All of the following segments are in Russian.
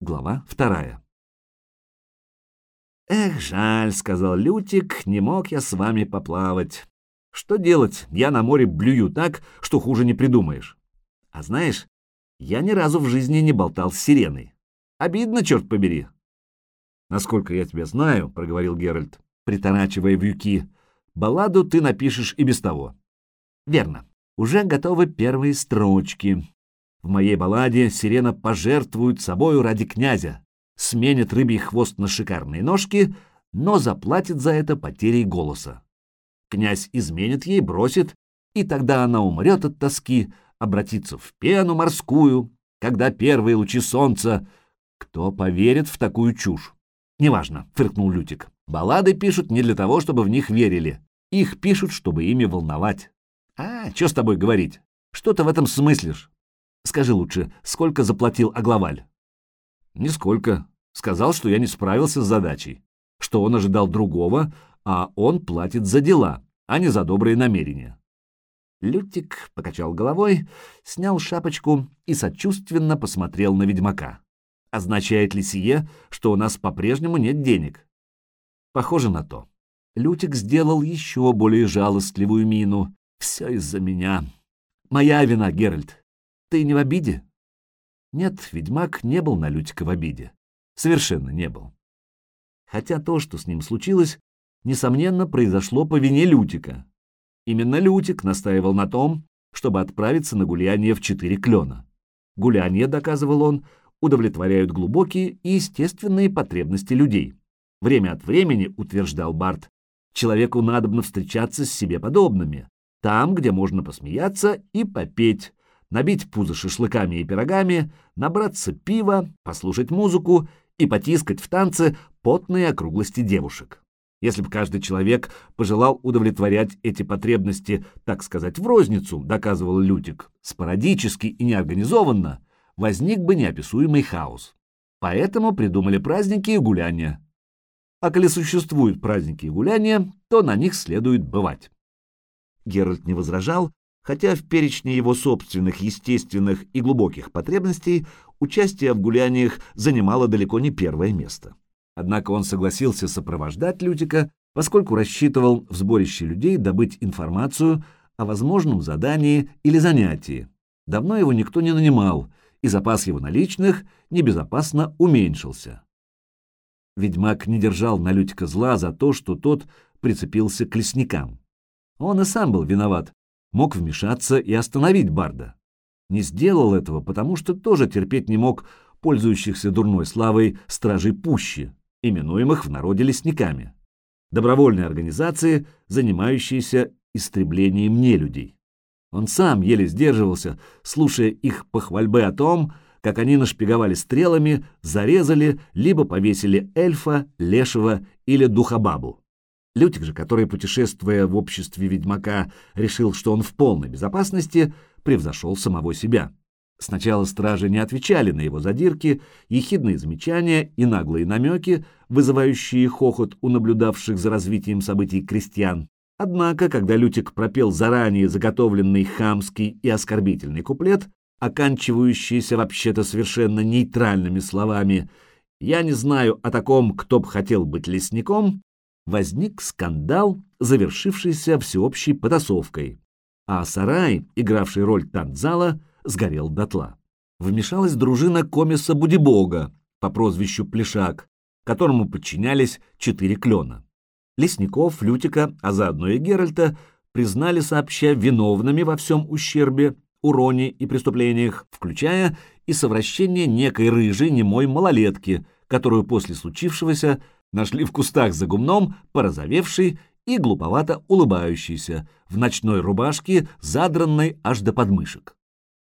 Глава вторая. «Эх, жаль», — сказал Лютик, — «не мог я с вами поплавать. Что делать, я на море блюю так, что хуже не придумаешь. А знаешь, я ни разу в жизни не болтал с сиреной. Обидно, черт побери». «Насколько я тебя знаю», — проговорил Геральт, приторачивая вьюки, — «балладу ты напишешь и без того». «Верно. Уже готовы первые строчки. В моей балладе сирена пожертвует собою ради князя, сменит рыбий хвост на шикарные ножки, но заплатит за это потерей голоса. Князь изменит ей, бросит, и тогда она умрет от тоски, обратится в пену морскую, когда первые лучи солнца... Кто поверит в такую чушь? Неважно, фыркнул Лютик. Баллады пишут не для того, чтобы в них верили. Их пишут, чтобы ими волновать. А, что с тобой говорить? Что ты в этом смыслишь? Скажи лучше, сколько заплатил Агловаль? Нисколько. Сказал, что я не справился с задачей, что он ожидал другого, а он платит за дела, а не за добрые намерения. Лютик покачал головой, снял шапочку и сочувственно посмотрел на ведьмака. Означает ли сие, что у нас по-прежнему нет денег? Похоже на то. Лютик сделал еще более жалостливую мину. Все из-за меня. Моя вина, Геральт. Ты не в обиде? Нет, ведьмак не был на Лютика в обиде. Совершенно не был. Хотя то, что с ним случилось, несомненно, произошло по вине Лютика. Именно Лютик настаивал на том, чтобы отправиться на гуляние в четыре клена. Гуляние, доказывал он, удовлетворяют глубокие и естественные потребности людей. Время от времени, утверждал Барт, человеку надобно встречаться с себе подобными, там, где можно посмеяться и попеть, набить пузо шашлыками и пирогами, набраться пива, послушать музыку и потискать в танце потные округлости девушек. Если бы каждый человек пожелал удовлетворять эти потребности, так сказать, в розницу, доказывал Лютик, спорадически и неорганизованно, возник бы неописуемый хаос. Поэтому придумали праздники и гуляния. А коли существуют праздники и гуляния, то на них следует бывать. Геральт не возражал, хотя в перечне его собственных естественных и глубоких потребностей участие в гуляниях занимало далеко не первое место. Однако он согласился сопровождать Лютика, поскольку рассчитывал в сборище людей добыть информацию о возможном задании или занятии. Давно его никто не нанимал, и запас его наличных небезопасно уменьшился. Ведьмак не держал на Лютика зла за то, что тот прицепился к лесникам. Он и сам был виноват, мог вмешаться и остановить Барда. Не сделал этого, потому что тоже терпеть не мог пользующихся дурной славой стражей пущи, именуемых в народе лесниками, добровольные организации, занимающиеся истреблением нелюдей. Он сам еле сдерживался, слушая их похвальбы о том, как они нашпиговали стрелами, зарезали, либо повесили эльфа, лешего или духобабу. Лютик же, который, путешествуя в обществе ведьмака, решил, что он в полной безопасности, превзошел самого себя. Сначала стражи не отвечали на его задирки, ехидные замечания и наглые намеки, вызывающие хохот у наблюдавших за развитием событий крестьян. Однако, когда Лютик пропел заранее заготовленный хамский и оскорбительный куплет, оканчивающийся вообще-то совершенно нейтральными словами «Я не знаю о таком, кто б хотел быть лесником», возник скандал, завершившийся всеобщей потасовкой, а сарай, игравший роль танцзала, сгорел дотла. Вмешалась дружина комиса Будибога по прозвищу Плешак, которому подчинялись четыре клена. Лесников, Лютика, а заодно и Геральта признали сообща виновными во всем ущербе, уроне и преступлениях, включая и совращение некой рыжей немой малолетки, которую после случившегося нашли в кустах за гумном, порозовевший и глуповато улыбающийся, в ночной рубашке, задранной аж до подмышек.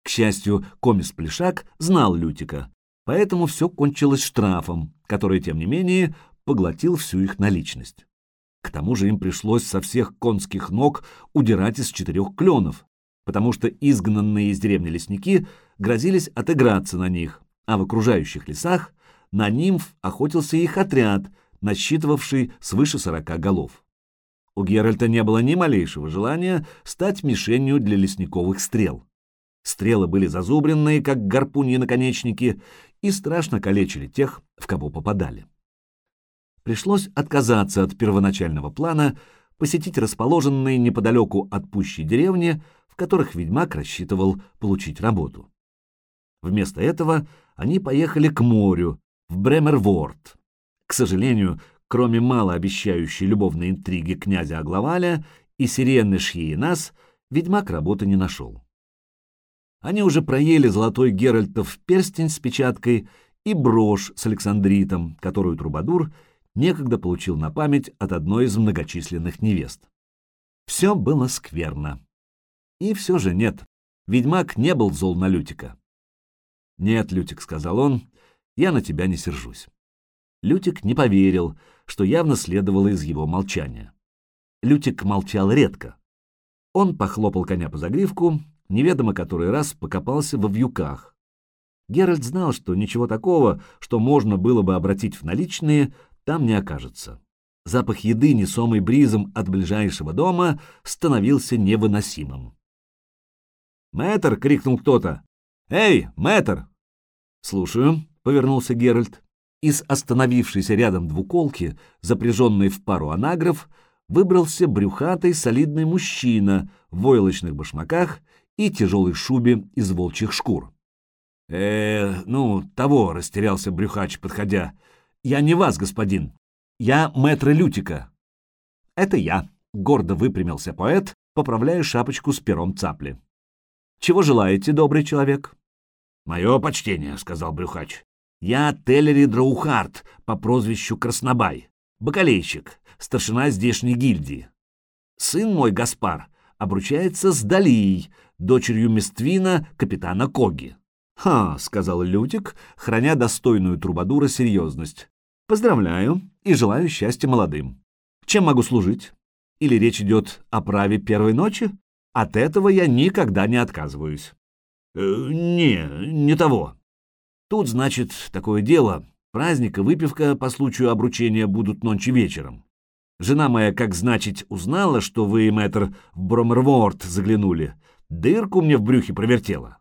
К счастью, комис-плешак знал Лютика, поэтому все кончилось штрафом, который, тем не менее, поглотил всю их наличность. К тому же им пришлось со всех конских ног удирать из четырех кленов, потому что изгнанные из деревни лесники грозились отыграться на них, а в окружающих лесах на нимф охотился их отряд, насчитывавший свыше сорока голов. У Геральта не было ни малейшего желания стать мишенью для лесниковых стрел. Стрелы были зазубренные, как гарпуньи наконечники, и страшно калечили тех, в кого попадали. Пришлось отказаться от первоначального плана посетить расположенные неподалеку от пущей деревни, в которых ведьмак рассчитывал получить работу. Вместо этого они поехали к морю, в Бремерворд. К сожалению, кроме малообещающей любовной интриги князя Агловаля и сирены Шьеинас, ведьмак работы не нашел. Они уже проели золотой Геральтов перстень с печаткой и брошь с Александритом, которую Трубадур некогда получил на память от одной из многочисленных невест. Все было скверно. И все же нет, ведьмак не был зол на Лютика. «Нет, Лютик», — сказал он, — «я на тебя не сержусь». Лютик не поверил, что явно следовало из его молчания. Лютик молчал редко. Он похлопал коня по загривку, неведомо который раз покопался во вьюках. Геральт знал, что ничего такого, что можно было бы обратить в наличные, там не окажется. Запах еды, несомый бризом от ближайшего дома, становился невыносимым. «Мэтр!» — крикнул кто-то. «Эй, мэтр!» «Слушаю», — повернулся Геральт. Из остановившейся рядом двуколки, запряженной в пару анагров, выбрался брюхатый солидный мужчина в войлочных башмаках и тяжелой шубе из волчьих шкур. э ну, того, — растерялся брюхач, подходя. «Я не вас, господин. Я мэтр Лютика». «Это я», — гордо выпрямился поэт, поправляя шапочку с пером цапли. «Чего желаете, добрый человек?» «Мое почтение», — сказал брюхач. «Я Теллери Драухарт по прозвищу Краснобай, бакалейщик, старшина здешней гильдии. Сын мой, Гаспар, обручается с Далией, дочерью Мествина, капитана Коги». «Ха», — сказал Лютик, храня достойную трубадура серьезность. «Поздравляю и желаю счастья молодым. Чем могу служить? Или речь идет о праве первой ночи? От этого я никогда не отказываюсь». Э, «Не, не того. Тут, значит, такое дело. Праздник и выпивка по случаю обручения будут ночи вечером. Жена моя, как значит, узнала, что вы, мэтр, в Бромерворд заглянули. Дырку мне в брюхе провертела.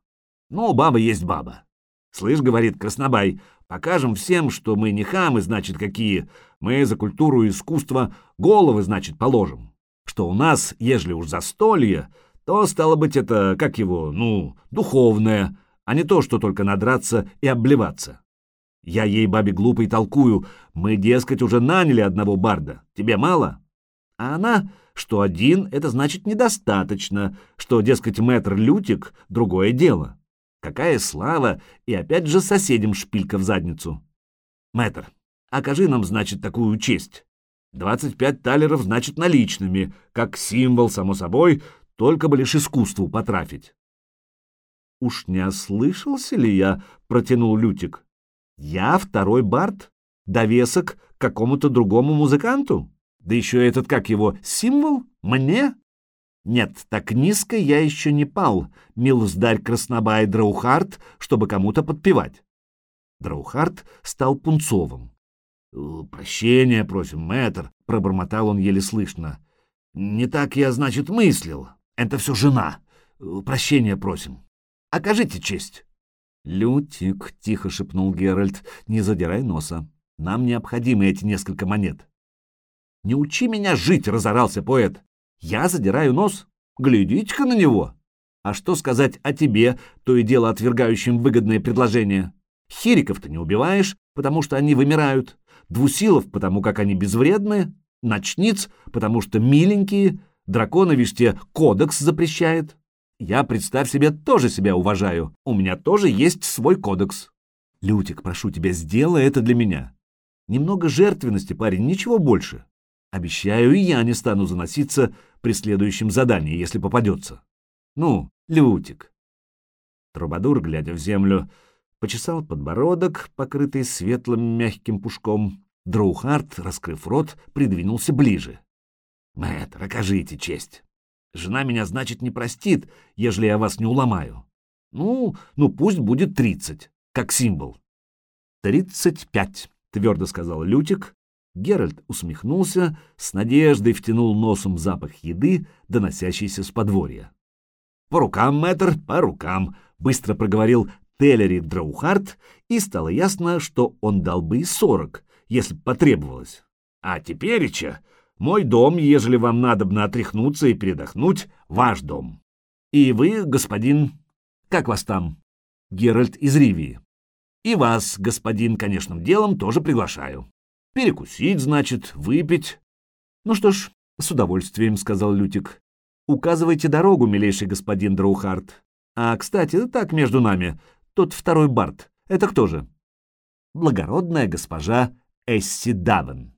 Ну, баба есть баба. Слышь, говорит Краснобай, покажем всем, что мы не хамы, значит, какие. Мы за культуру и искусство головы, значит, положим. Что у нас, ежели уж застолье, то, стало быть, это, как его, ну, духовное, а не то, что только надраться и обливаться. Я ей, бабе глупой, толкую, мы, дескать, уже наняли одного барда, тебе мало? А она, что один, это значит недостаточно, что, дескать, мэтр Лютик — другое дело. Какая слава, и опять же соседям шпилька в задницу. Мэтр, окажи нам, значит, такую честь. Двадцать пять талеров, значит, наличными, как символ, само собой, только бы лишь искусству потрафить. «Уж не ослышался ли я?» — протянул Лютик. «Я второй бард? Довесок к какому-то другому музыканту? Да еще этот, как его, символ? Мне?» «Нет, так низко я еще не пал, милздарь Краснобай Драухарт, чтобы кому-то подпевать». Драухарт стал пунцовым. «Прощения просим, мэтр», — пробормотал он еле слышно. «Не так я, значит, мыслил. Это все жена. Прощения просим. Окажите честь. Лютик, — тихо шепнул Геральт, — не задирай носа. Нам необходимы эти несколько монет. Не учи меня жить, — разорался поэт. Я задираю нос? Глядите-ка на него. А что сказать о тебе, то и дело отвергающим выгодные предложения? Хириков ты не убиваешь, потому что они вымирают. Двусилов, потому как они безвредны. Ночниц, потому что миленькие. Дракона виште кодекс запрещает. Я, представь себе, тоже себя уважаю. У меня тоже есть свой кодекс. Лютик, прошу тебя, сделай это для меня. Немного жертвенности, парень, ничего больше. Обещаю, и я не стану заноситься при следующем задании, если попадется. Ну, Лютик. Трубадур, глядя в землю, почесал подбородок, покрытый светлым мягким пушком. Дроухард, раскрыв рот, придвинулся ближе. Мэтр, окажите честь. Жена меня, значит, не простит, ежели я вас не уломаю. Ну, ну пусть будет тридцать, как символ. Тридцать пять, твердо сказал Лютик. Геральт усмехнулся, с надеждой втянул носом запах еды, доносящийся с подворья. «По рукам, мэтр, по рукам!» — быстро проговорил Теллери Драухарт, и стало ясно, что он дал бы и сорок, если б потребовалось. А тепереча мой дом, ежели вам надобно отряхнуться и передохнуть, ваш дом. И вы, господин... Как вас там? Геральт из Ривии. И вас, господин, конечным делом тоже приглашаю. Перекусить, значит, выпить. Ну что ж, с удовольствием, — сказал Лютик. Указывайте дорогу, милейший господин Драухарт. А, кстати, так между нами, тот второй Барт. Это кто же? Благородная госпожа Эсси Давен.